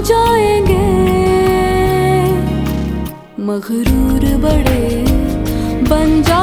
जाएँगे। मगरूर बड़े बन नैन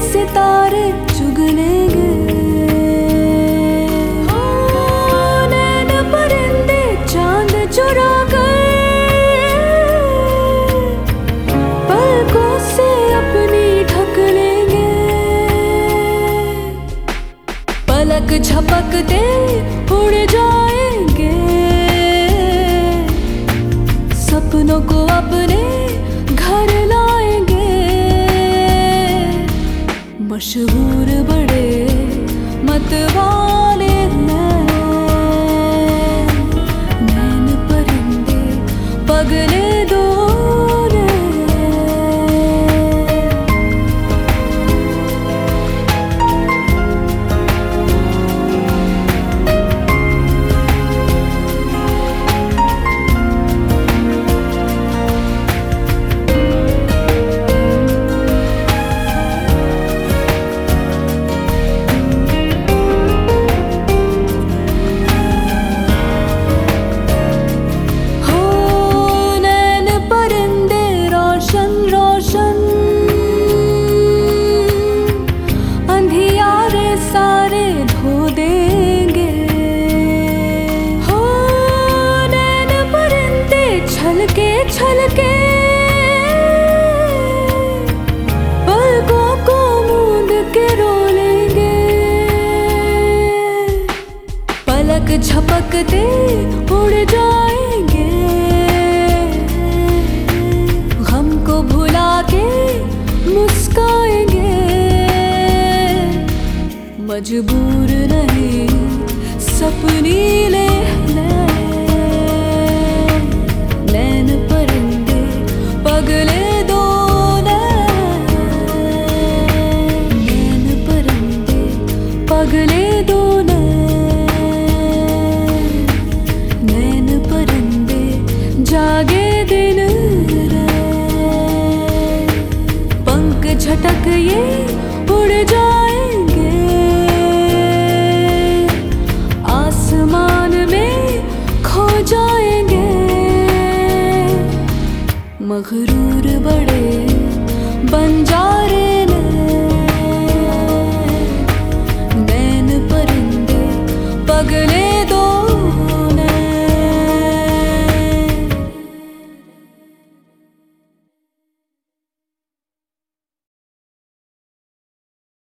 सितारे चुगनेंगे ओ, नैन परिंदे चाँद चुरा कर पलकों से अपनी लेंगे पलक झपकते उड़ जाएँगे। सपनों को अपने मशहूर बड़े छलके। पलकों झपकते उड़ जाएँगे। गम को भुला के मुस्काएँगे। मजबूर नहीं सपनी ले झटक ये उड़ जाएँगे। आसमान में खो जाएँगे। मगरूर बड़े बंजारे